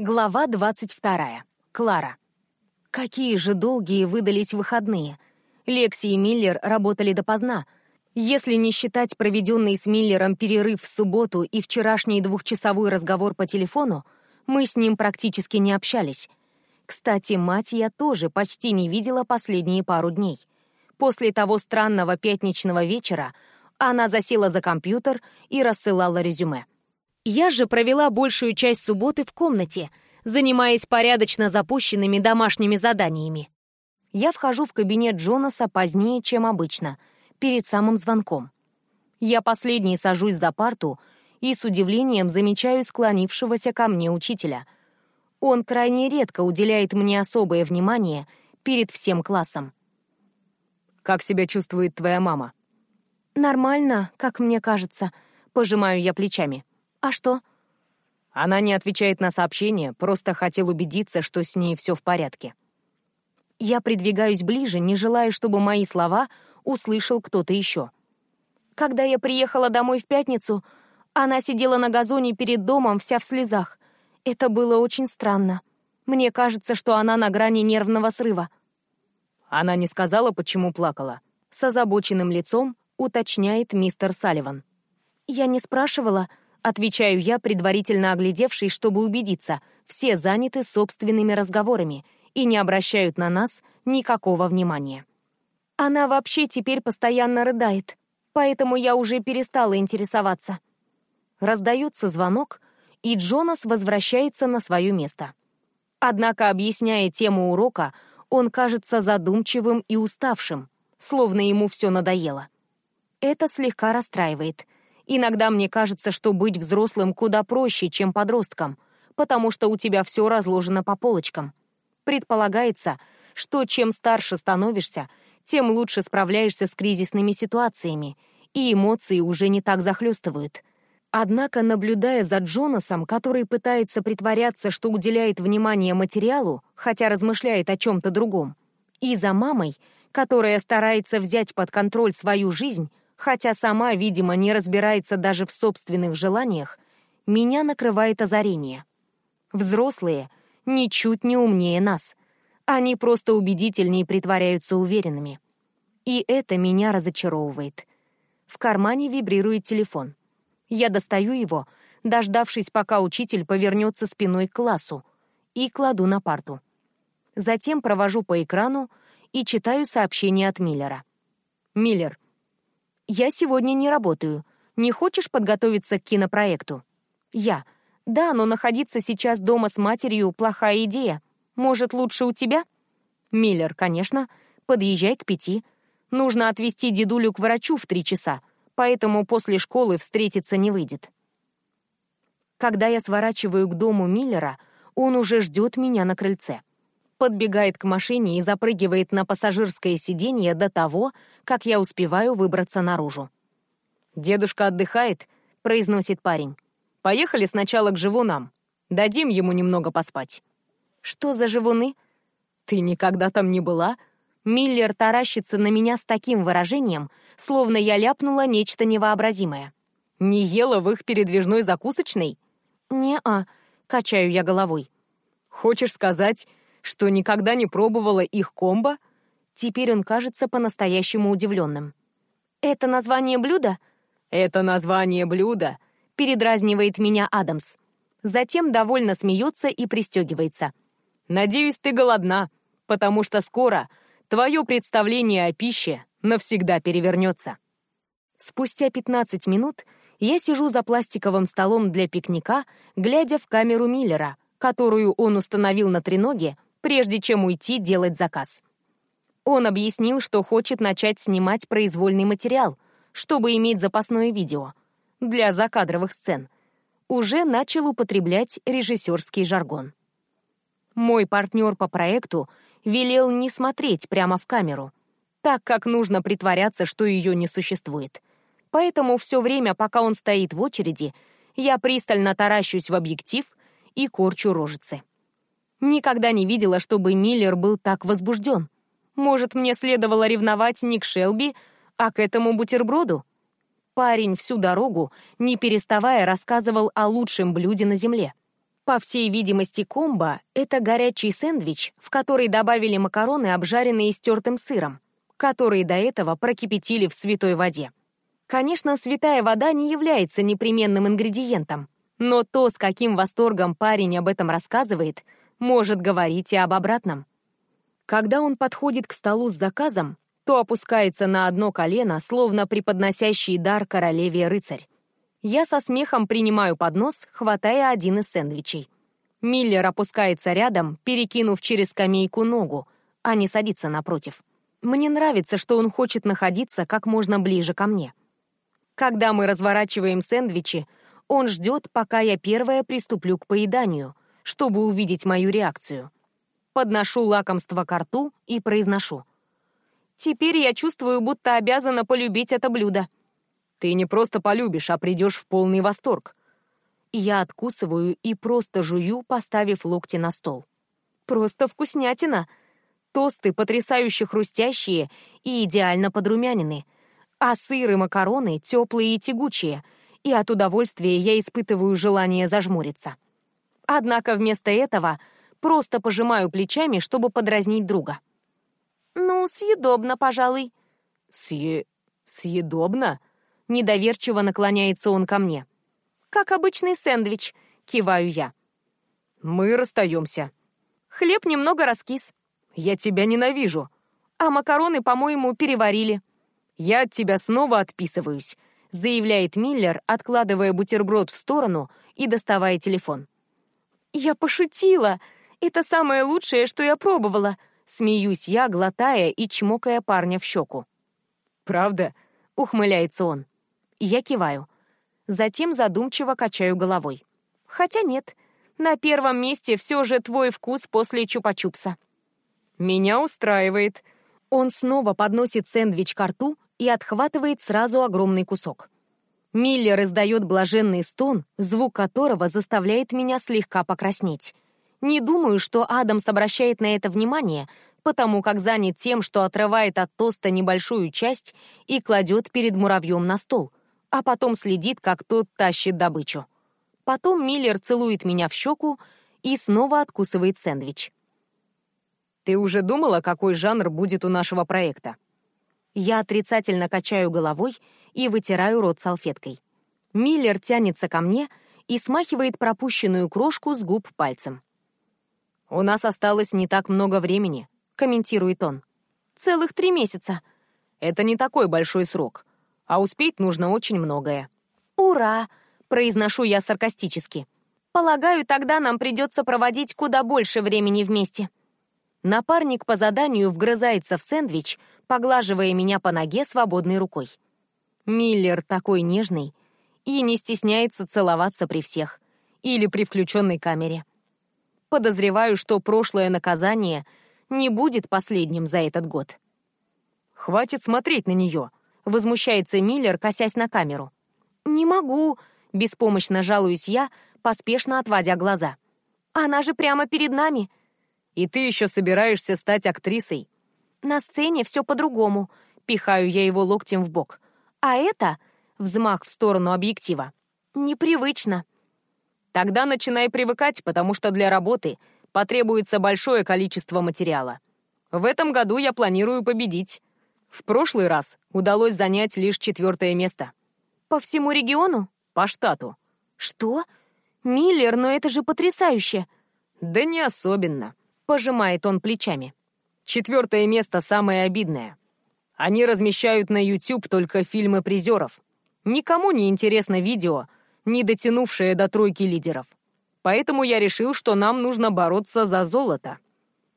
Глава 22. Клара. Какие же долгие выдались выходные. Лекси и Миллер работали допоздна. Если не считать проведенный с Миллером перерыв в субботу и вчерашний двухчасовой разговор по телефону, мы с ним практически не общались. Кстати, мать я тоже почти не видела последние пару дней. После того странного пятничного вечера она засела за компьютер и рассылала резюме. Я же провела большую часть субботы в комнате, занимаясь порядочно запущенными домашними заданиями. Я вхожу в кабинет Джонаса позднее, чем обычно, перед самым звонком. Я последний сажусь за парту и с удивлением замечаю склонившегося ко мне учителя. Он крайне редко уделяет мне особое внимание перед всем классом. «Как себя чувствует твоя мама?» «Нормально, как мне кажется», — пожимаю я плечами. «А что?» Она не отвечает на сообщение, просто хотел убедиться, что с ней все в порядке. Я придвигаюсь ближе, не желая, чтобы мои слова услышал кто-то еще. Когда я приехала домой в пятницу, она сидела на газоне перед домом вся в слезах. Это было очень странно. Мне кажется, что она на грани нервного срыва. Она не сказала, почему плакала. С озабоченным лицом уточняет мистер Салливан. Я не спрашивала, Отвечаю я, предварительно оглядевшись, чтобы убедиться, все заняты собственными разговорами и не обращают на нас никакого внимания. Она вообще теперь постоянно рыдает, поэтому я уже перестала интересоваться. Раздается звонок, и Джонас возвращается на свое место. Однако, объясняя тему урока, он кажется задумчивым и уставшим, словно ему все надоело. Это слегка расстраивает — Иногда мне кажется, что быть взрослым куда проще, чем подростком, потому что у тебя все разложено по полочкам. Предполагается, что чем старше становишься, тем лучше справляешься с кризисными ситуациями, и эмоции уже не так захлестывают. Однако, наблюдая за Джонасом, который пытается притворяться, что уделяет внимание материалу, хотя размышляет о чем-то другом, и за мамой, которая старается взять под контроль свою жизнь, хотя сама, видимо, не разбирается даже в собственных желаниях, меня накрывает озарение. Взрослые ничуть не умнее нас. Они просто убедительнее притворяются уверенными. И это меня разочаровывает. В кармане вибрирует телефон. Я достаю его, дождавшись, пока учитель повернется спиной к классу, и кладу на парту. Затем провожу по экрану и читаю сообщение от Миллера. «Миллер, «Я сегодня не работаю. Не хочешь подготовиться к кинопроекту?» «Я. Да, но находиться сейчас дома с матерью — плохая идея. Может, лучше у тебя?» «Миллер, конечно. Подъезжай к пяти. Нужно отвезти дедулю к врачу в три часа, поэтому после школы встретиться не выйдет». Когда я сворачиваю к дому Миллера, он уже ждет меня на крыльце подбегает к машине и запрыгивает на пассажирское сиденье до того, как я успеваю выбраться наружу. «Дедушка отдыхает», — произносит парень. «Поехали сначала к живунам. Дадим ему немного поспать». «Что за живуны?» «Ты никогда там не была?» Миллер таращится на меня с таким выражением, словно я ляпнула нечто невообразимое. «Не ела в их передвижной закусочной?» «Не-а», — качаю я головой. «Хочешь сказать, что никогда не пробовала их комбо? Теперь он кажется по-настоящему удивленным. «Это название блюда?» «Это название блюда», — передразнивает меня Адамс. Затем довольно смеется и пристегивается. «Надеюсь, ты голодна, потому что скоро твое представление о пище навсегда перевернется». Спустя 15 минут я сижу за пластиковым столом для пикника, глядя в камеру Миллера, которую он установил на треноге прежде чем уйти делать заказ. Он объяснил, что хочет начать снимать произвольный материал, чтобы иметь запасное видео для закадровых сцен. Уже начал употреблять режиссерский жаргон. Мой партнер по проекту велел не смотреть прямо в камеру, так как нужно притворяться, что ее не существует. Поэтому все время, пока он стоит в очереди, я пристально таращусь в объектив и корчу рожицы. Никогда не видела, чтобы Миллер был так возбужден. Может, мне следовало ревновать не к Шелби, а к этому бутерброду? Парень всю дорогу, не переставая, рассказывал о лучшем блюде на земле. По всей видимости, комбо — это горячий сэндвич, в который добавили макароны, обжаренные стертым сыром, которые до этого прокипятили в святой воде. Конечно, святая вода не является непременным ингредиентом, но то, с каким восторгом парень об этом рассказывает, может говорить и об обратном. Когда он подходит к столу с заказом, то опускается на одно колено, словно преподносящий дар королеве рыцарь. Я со смехом принимаю поднос, хватая один из сэндвичей. Миллер опускается рядом, перекинув через скамейку ногу, а не садится напротив. Мне нравится, что он хочет находиться как можно ближе ко мне. Когда мы разворачиваем сэндвичи, он ждет, пока я первая приступлю к поеданию, чтобы увидеть мою реакцию. Подношу лакомство к рту и произношу. Теперь я чувствую, будто обязана полюбить это блюдо. Ты не просто полюбишь, а придешь в полный восторг. Я откусываю и просто жую, поставив локти на стол. Просто вкуснятина. Тосты потрясающе хрустящие и идеально подрумянины. А сыр и макароны теплые и тягучие. И от удовольствия я испытываю желание зажмуриться. Однако вместо этого просто пожимаю плечами, чтобы подразнить друга. «Ну, съедобно, пожалуй». «Съе... съедобно?» Недоверчиво наклоняется он ко мне. «Как обычный сэндвич», — киваю я. «Мы расстаемся». «Хлеб немного раскис». «Я тебя ненавижу». «А макароны, по-моему, переварили». «Я от тебя снова отписываюсь», — заявляет Миллер, откладывая бутерброд в сторону и доставая телефон. «Я пошутила. Это самое лучшее, что я пробовала», Смеюсь я, глотая и чмокая парня в щеку. «Правда?» — ухмыляется он. Я киваю. Затем задумчиво качаю головой. Хотя нет, на первом месте все же твой вкус после чупа-чупса. Меня устраивает. Он снова подносит сэндвич к рту и отхватывает сразу огромный кусок. Миллер издает блаженный стон, звук которого заставляет меня слегка покраснеть. Не думаю, что Адамс обращает на это внимание, потому как занят тем, что отрывает от тоста небольшую часть и кладет перед муравьем на стол, а потом следит, как тот тащит добычу. Потом Миллер целует меня в щеку и снова откусывает сэндвич. «Ты уже думала, какой жанр будет у нашего проекта?» Я отрицательно качаю головой и вытираю рот салфеткой. Миллер тянется ко мне и смахивает пропущенную крошку с губ пальцем. «У нас осталось не так много времени», — комментирует он. «Целых три месяца». «Это не такой большой срок, а успеть нужно очень многое». «Ура!» — произношу я саркастически. «Полагаю, тогда нам придется проводить куда больше времени вместе». Напарник по заданию вгрызается в сэндвич, поглаживая меня по ноге свободной рукой. Миллер такой нежный и не стесняется целоваться при всех или при включенной камере. Подозреваю, что прошлое наказание не будет последним за этот год. «Хватит смотреть на нее», — возмущается Миллер, косясь на камеру. «Не могу», — беспомощно жалуюсь я, поспешно отводя глаза. «Она же прямо перед нами». «И ты еще собираешься стать актрисой?» «На сцене все по-другому», — пихаю я его локтем в бок. «А это...» — взмах в сторону объектива. «Непривычно». Тогда начинай привыкать, потому что для работы потребуется большое количество материала. В этом году я планирую победить. В прошлый раз удалось занять лишь четвертое место. По всему региону? По штату. Что? Миллер, но это же потрясающе. Да не особенно. Пожимает он плечами. Четвертое место самое обидное. Они размещают на YouTube только фильмы призеров. Никому не интересно видео, не дотянувшая до тройки лидеров. Поэтому я решил, что нам нужно бороться за золото.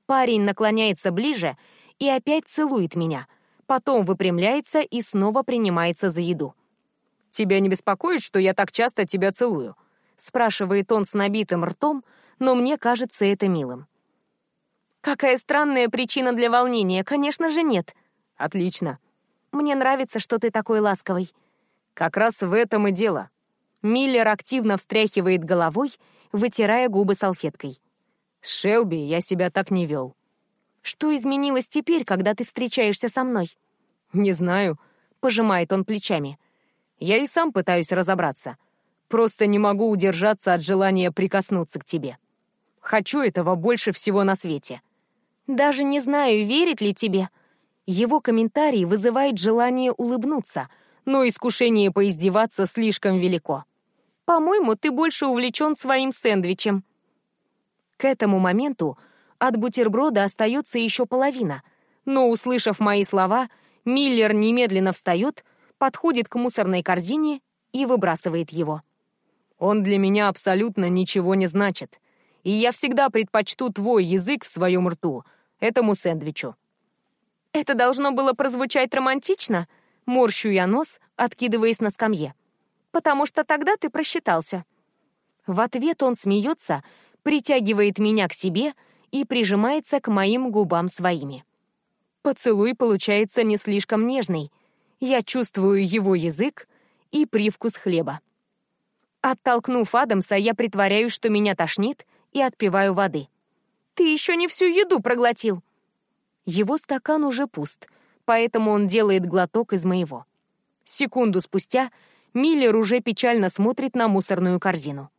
Парень наклоняется ближе и опять целует меня. Потом выпрямляется и снова принимается за еду. «Тебя не беспокоит, что я так часто тебя целую?» спрашивает он с набитым ртом, но мне кажется это милым. Какая странная причина для волнения, конечно же, нет. Отлично. Мне нравится, что ты такой ласковый. Как раз в этом и дело. Миллер активно встряхивает головой, вытирая губы салфеткой. «С Шелби я себя так не вел». «Что изменилось теперь, когда ты встречаешься со мной?» «Не знаю», — пожимает он плечами. «Я и сам пытаюсь разобраться. Просто не могу удержаться от желания прикоснуться к тебе. Хочу этого больше всего на свете. Даже не знаю, верить ли тебе. Его комментарий вызывает желание улыбнуться, но искушение поиздеваться слишком велико. По-моему, ты больше увлечен своим сэндвичем. К этому моменту от бутерброда остается еще половина, но, услышав мои слова, Миллер немедленно встает, подходит к мусорной корзине и выбрасывает его. Он для меня абсолютно ничего не значит, и я всегда предпочту твой язык в своем рту этому сэндвичу. Это должно было прозвучать романтично, морщу я нос, откидываясь на скамье. Потому что тогда ты просчитался. В ответ он смеется, притягивает меня к себе и прижимается к моим губам своими. Поцелуй получается не слишком нежный. Я чувствую его язык и привкус хлеба. Оттолкнув Адамса, я притворяюсь, что меня тошнит, и отпиваю воды. «Ты еще не всю еду проглотил!» Его стакан уже пуст, поэтому он делает глоток из моего. Секунду спустя Миллер уже печально смотрит на мусорную корзину.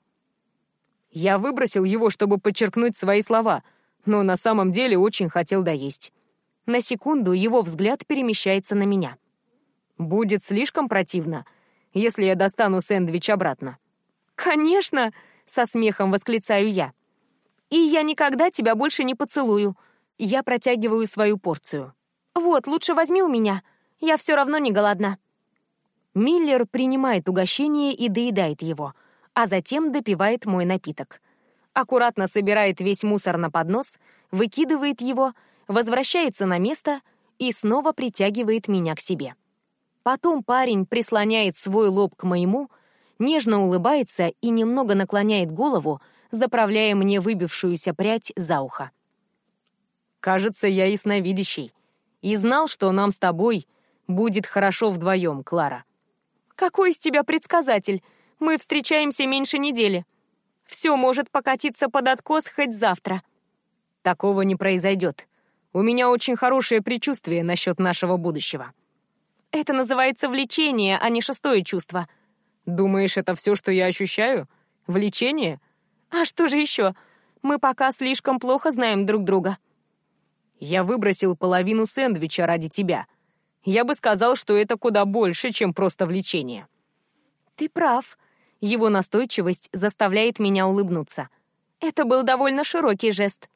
Я выбросил его, чтобы подчеркнуть свои слова, но на самом деле очень хотел доесть. На секунду его взгляд перемещается на меня. «Будет слишком противно, если я достану сэндвич обратно». «Конечно!» — со смехом восклицаю я. «И я никогда тебя больше не поцелую». Я протягиваю свою порцию. «Вот, лучше возьми у меня. Я все равно не голодна». Миллер принимает угощение и доедает его, а затем допивает мой напиток. Аккуратно собирает весь мусор на поднос, выкидывает его — возвращается на место и снова притягивает меня к себе. Потом парень прислоняет свой лоб к моему, нежно улыбается и немного наклоняет голову, заправляя мне выбившуюся прядь за ухо. «Кажется, я ясновидящий. И знал, что нам с тобой будет хорошо вдвоем, Клара». «Какой из тебя предсказатель? Мы встречаемся меньше недели. Все может покатиться под откос хоть завтра». «Такого не произойдет. У меня очень хорошее предчувствие насчет нашего будущего. Это называется влечение, а не шестое чувство. Думаешь, это все, что я ощущаю? Влечение? А что же еще? Мы пока слишком плохо знаем друг друга. Я выбросил половину сэндвича ради тебя. Я бы сказал, что это куда больше, чем просто влечение. Ты прав. Его настойчивость заставляет меня улыбнуться. Это был довольно широкий жест.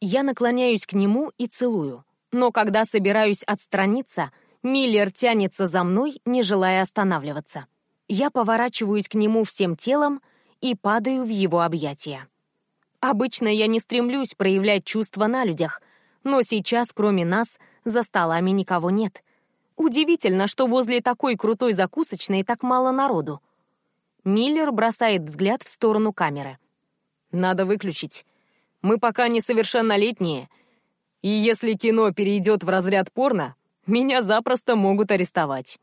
Я наклоняюсь к нему и целую. Но когда собираюсь отстраниться, Миллер тянется за мной, не желая останавливаться. Я поворачиваюсь к нему всем телом и падаю в его объятия. Обычно я не стремлюсь проявлять чувства на людях, но сейчас, кроме нас, за столами никого нет. Удивительно, что возле такой крутой закусочной так мало народу. Миллер бросает взгляд в сторону камеры. «Надо выключить. Мы пока несовершеннолетние, и если кино перейдет в разряд порно, меня запросто могут арестовать.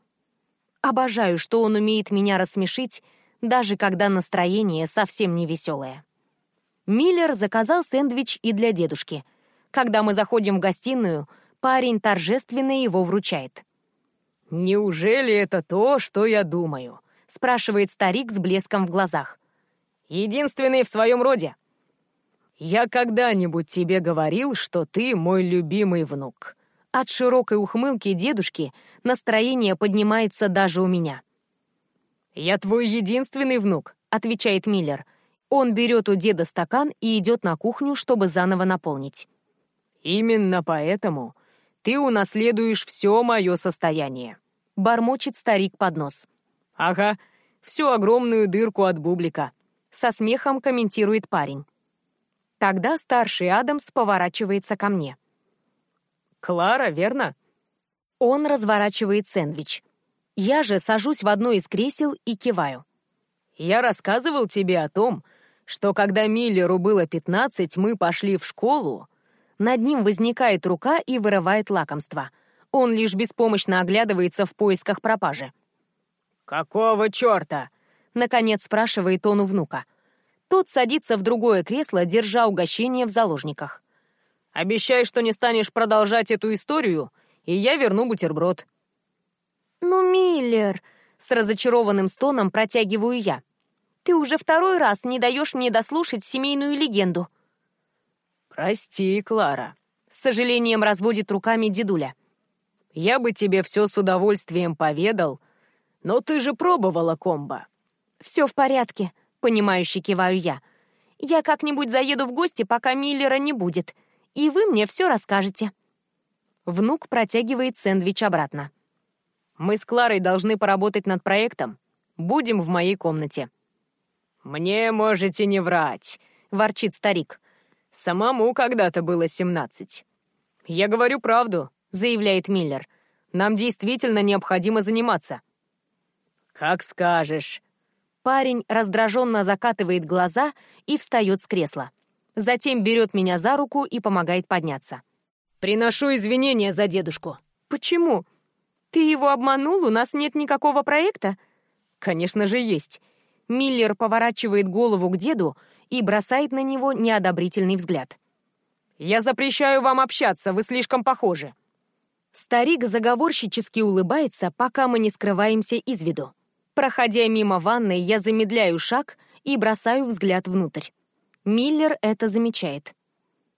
Обожаю, что он умеет меня рассмешить, даже когда настроение совсем не веселое. Миллер заказал сэндвич и для дедушки. Когда мы заходим в гостиную, парень торжественно его вручает. «Неужели это то, что я думаю?» — спрашивает старик с блеском в глазах. «Единственный в своем роде. «Я когда-нибудь тебе говорил, что ты мой любимый внук?» От широкой ухмылки дедушки настроение поднимается даже у меня. «Я твой единственный внук», — отвечает Миллер. Он берет у деда стакан и идет на кухню, чтобы заново наполнить. «Именно поэтому ты унаследуешь все мое состояние», — бормочет старик под нос. «Ага, всю огромную дырку от бублика», — со смехом комментирует парень. Тогда старший Адамс поворачивается ко мне. «Клара, верно?» Он разворачивает сэндвич. Я же сажусь в одно из кресел и киваю. «Я рассказывал тебе о том, что когда Миллеру было пятнадцать, мы пошли в школу». Над ним возникает рука и вырывает лакомство. Он лишь беспомощно оглядывается в поисках пропажи. «Какого черта?» — наконец спрашивает он у внука. Тот садится в другое кресло, держа угощение в заложниках. «Обещай, что не станешь продолжать эту историю, и я верну бутерброд». «Ну, Миллер!» — с разочарованным стоном протягиваю я. Ты уже второй раз не даешь мне дослушать семейную легенду». «Прости, Клара», — с сожалением разводит руками дедуля. «Я бы тебе все с удовольствием поведал, но ты же пробовала комбо». «Все в порядке», — понимающе киваю я. «Я как-нибудь заеду в гости, пока Миллера не будет, и вы мне все расскажете». Внук протягивает сэндвич обратно. «Мы с Кларой должны поработать над проектом. Будем в моей комнате». «Мне можете не врать», — ворчит старик. «Самому когда-то было семнадцать». «Я говорю правду», — заявляет Миллер. «Нам действительно необходимо заниматься». «Как скажешь». Парень раздраженно закатывает глаза и встает с кресла. Затем берет меня за руку и помогает подняться. Приношу извинения за дедушку. Почему? Ты его обманул? У нас нет никакого проекта? Конечно же есть. Миллер поворачивает голову к деду и бросает на него неодобрительный взгляд. «Я запрещаю вам общаться, вы слишком похожи». Старик заговорщически улыбается, пока мы не скрываемся из виду. Проходя мимо ванной, я замедляю шаг и бросаю взгляд внутрь. Миллер это замечает.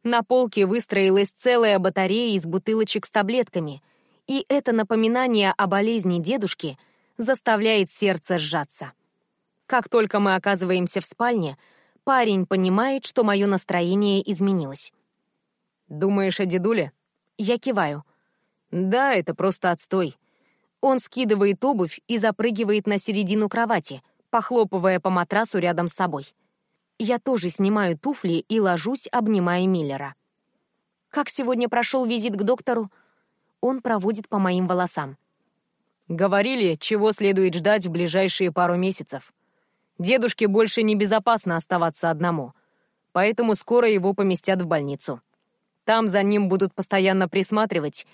На полке выстроилась целая батарея из бутылочек с таблетками, и это напоминание о болезни дедушки заставляет сердце сжаться. Как только мы оказываемся в спальне, парень понимает, что мое настроение изменилось. «Думаешь о дедуле?» Я киваю. «Да, это просто отстой». Он скидывает обувь и запрыгивает на середину кровати, похлопывая по матрасу рядом с собой. Я тоже снимаю туфли и ложусь, обнимая Миллера. «Как сегодня прошел визит к доктору?» Он проводит по моим волосам. «Говорили, чего следует ждать в ближайшие пару месяцев. Дедушке больше небезопасно оставаться одному, поэтому скоро его поместят в больницу. Там за ним будут постоянно присматривать,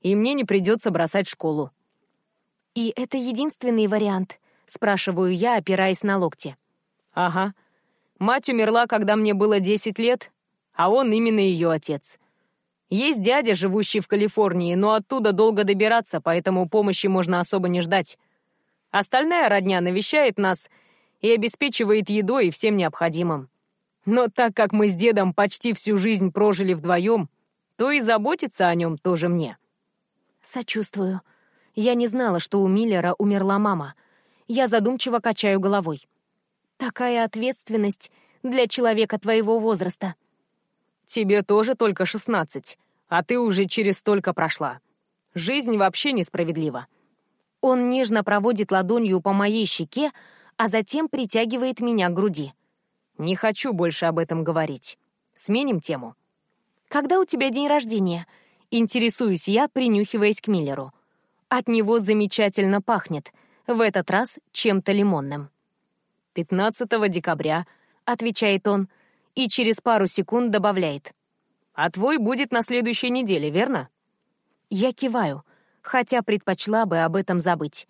и мне не придется бросать школу». «И это единственный вариант?» — спрашиваю я, опираясь на локти. «Ага», Мать умерла, когда мне было 10 лет, а он именно ее отец. Есть дядя, живущий в Калифорнии, но оттуда долго добираться, поэтому помощи можно особо не ждать. Остальная родня навещает нас и обеспечивает едой и всем необходимым. Но так как мы с дедом почти всю жизнь прожили вдвоем, то и заботиться о нем тоже мне. Сочувствую. Я не знала, что у Миллера умерла мама. Я задумчиво качаю головой. Такая ответственность для человека твоего возраста. Тебе тоже только шестнадцать, а ты уже через столько прошла. Жизнь вообще несправедлива. Он нежно проводит ладонью по моей щеке, а затем притягивает меня к груди. Не хочу больше об этом говорить. Сменим тему. Когда у тебя день рождения? Интересуюсь я, принюхиваясь к Миллеру. От него замечательно пахнет, в этот раз чем-то лимонным. 15 декабря», — отвечает он, и через пару секунд добавляет. «А твой будет на следующей неделе, верно?» Я киваю, хотя предпочла бы об этом забыть.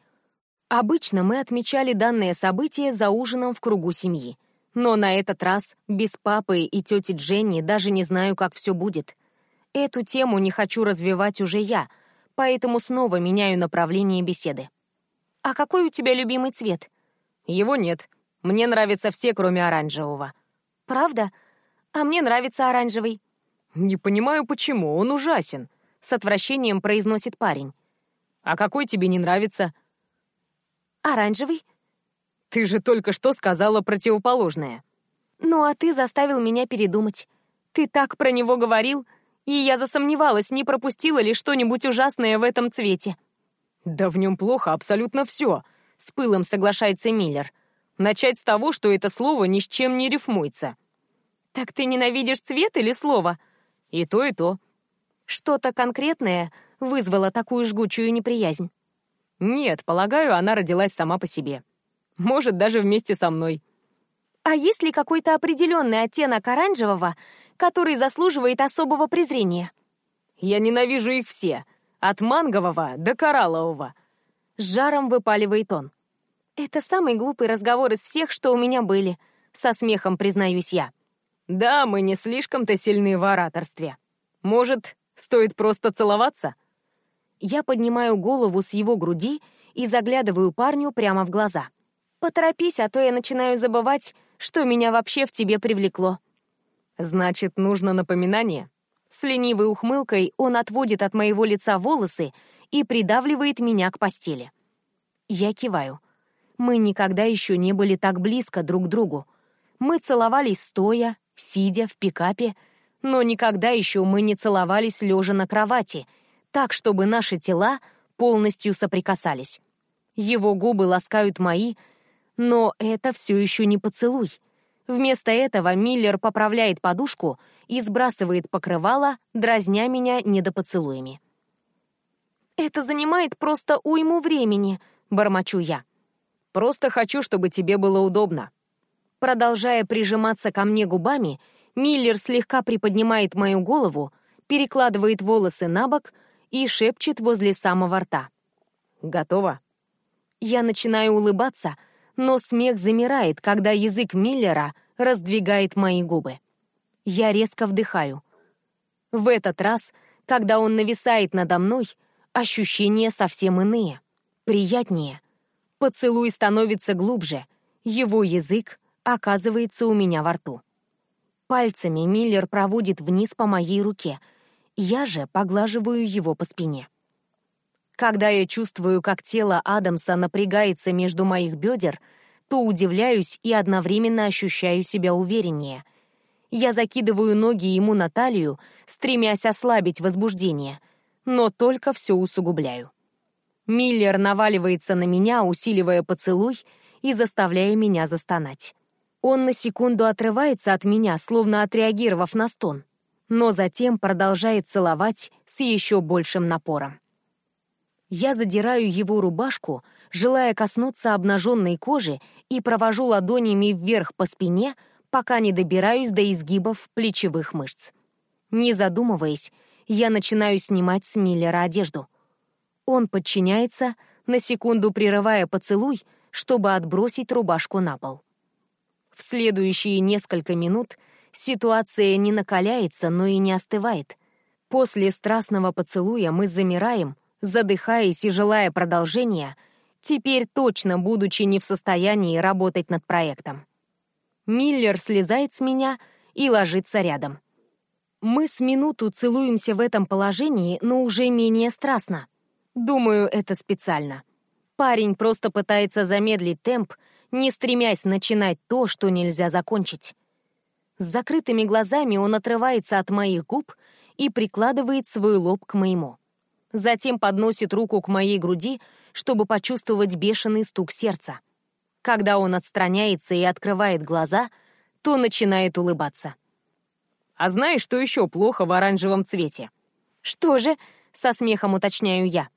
Обычно мы отмечали данное событие за ужином в кругу семьи. Но на этот раз без папы и тети Дженни даже не знаю, как все будет. Эту тему не хочу развивать уже я, поэтому снова меняю направление беседы. «А какой у тебя любимый цвет?» «Его нет. Мне нравятся все, кроме оранжевого». «Правда? А мне нравится оранжевый». «Не понимаю, почему. Он ужасен», — с отвращением произносит парень. «А какой тебе не нравится?» «Оранжевый». «Ты же только что сказала противоположное». «Ну, а ты заставил меня передумать. Ты так про него говорил, и я засомневалась, не пропустила ли что-нибудь ужасное в этом цвете». «Да в нем плохо абсолютно все», — с пылом соглашается Миллер. Начать с того, что это слово ни с чем не рифмуется. Так ты ненавидишь цвет или слово? И то, и то. Что-то конкретное вызвало такую жгучую неприязнь? Нет, полагаю, она родилась сама по себе. Может, даже вместе со мной. А есть ли какой-то определенный оттенок оранжевого, который заслуживает особого презрения? Я ненавижу их все, от мангового до кораллового. С жаром выпаливает он. «Это самый глупый разговор из всех, что у меня были», — со смехом признаюсь я. «Да, мы не слишком-то сильны в ораторстве. Может, стоит просто целоваться?» Я поднимаю голову с его груди и заглядываю парню прямо в глаза. Поторопись, а то я начинаю забывать, что меня вообще в тебе привлекло. Значит, нужно напоминание. С ленивой ухмылкой он отводит от моего лица волосы и придавливает меня к постели. Я киваю. Мы никогда еще не были так близко друг к другу. Мы целовались стоя, сидя в пикапе, но никогда еще мы не целовались лежа на кровати, так, чтобы наши тела полностью соприкасались. Его губы ласкают мои, но это все еще не поцелуй. Вместо этого Миллер поправляет подушку и сбрасывает покрывало, дразня меня недопоцелуями. «Это занимает просто уйму времени», — бормочу я. «Просто хочу, чтобы тебе было удобно». Продолжая прижиматься ко мне губами, Миллер слегка приподнимает мою голову, перекладывает волосы на бок и шепчет возле самого рта. «Готово?» Я начинаю улыбаться, но смех замирает, когда язык Миллера раздвигает мои губы. Я резко вдыхаю. В этот раз, когда он нависает надо мной, ощущения совсем иные, приятнее. Поцелуй становится глубже, его язык оказывается у меня во рту. Пальцами Миллер проводит вниз по моей руке, я же поглаживаю его по спине. Когда я чувствую, как тело Адамса напрягается между моих бедер, то удивляюсь и одновременно ощущаю себя увереннее — я закидываю ноги ему на талию, стремясь ослабить возбуждение, но только все усугубляю. Миллер наваливается на меня, усиливая поцелуй и заставляя меня застонать. Он на секунду отрывается от меня, словно отреагировав на стон, но затем продолжает целовать с еще большим напором. Я задираю его рубашку, желая коснуться обнаженной кожи и провожу ладонями вверх по спине, пока не добираюсь до изгибов плечевых мышц. Не задумываясь, я начинаю снимать с Миллера одежду. Он подчиняется, на секунду прерывая поцелуй, чтобы отбросить рубашку на пол. В следующие несколько минут ситуация не накаляется, но и не остывает. После страстного поцелуя мы замираем, задыхаясь и желая продолжения, теперь точно будучи не в состоянии работать над проектом. Миллер слезает с меня и ложится рядом. Мы с минуту целуемся в этом положении, но уже менее страстно. Думаю, это специально. Парень просто пытается замедлить темп, не стремясь начинать то, что нельзя закончить. С закрытыми глазами он отрывается от моих губ и прикладывает свой лоб к моему. Затем подносит руку к моей груди, чтобы почувствовать бешеный стук сердца. Когда он отстраняется и открывает глаза, то начинает улыбаться. «А знаешь, что еще плохо в оранжевом цвете?» «Что же?» — со смехом уточняю я.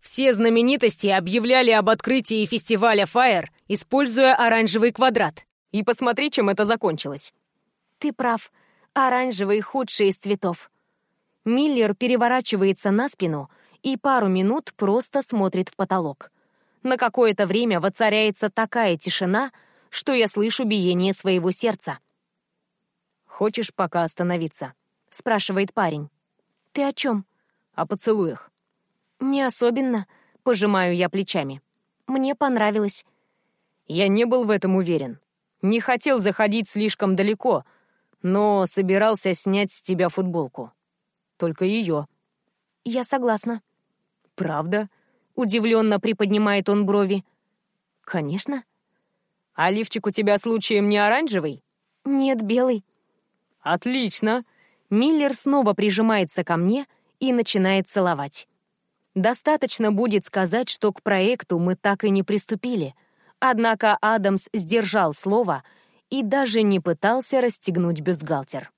Все знаменитости объявляли об открытии фестиваля Fire, используя оранжевый квадрат. И посмотри, чем это закончилось. Ты прав. Оранжевый худший из цветов. Миллер переворачивается на спину и пару минут просто смотрит в потолок. На какое-то время воцаряется такая тишина, что я слышу биение своего сердца. «Хочешь пока остановиться?» — спрашивает парень. «Ты о чем?» «О поцелуях». «Не особенно», — пожимаю я плечами. «Мне понравилось». Я не был в этом уверен. Не хотел заходить слишком далеко, но собирался снять с тебя футболку. Только ее. Я согласна. Правда? Удивленно приподнимает он брови. «Конечно». «А лифчик у тебя случаем не оранжевый?» «Нет, белый». «Отлично». Миллер снова прижимается ко мне и начинает целовать. Достаточно будет сказать, что к проекту мы так и не приступили. Однако Адамс сдержал слово и даже не пытался расстегнуть бюстгальтер.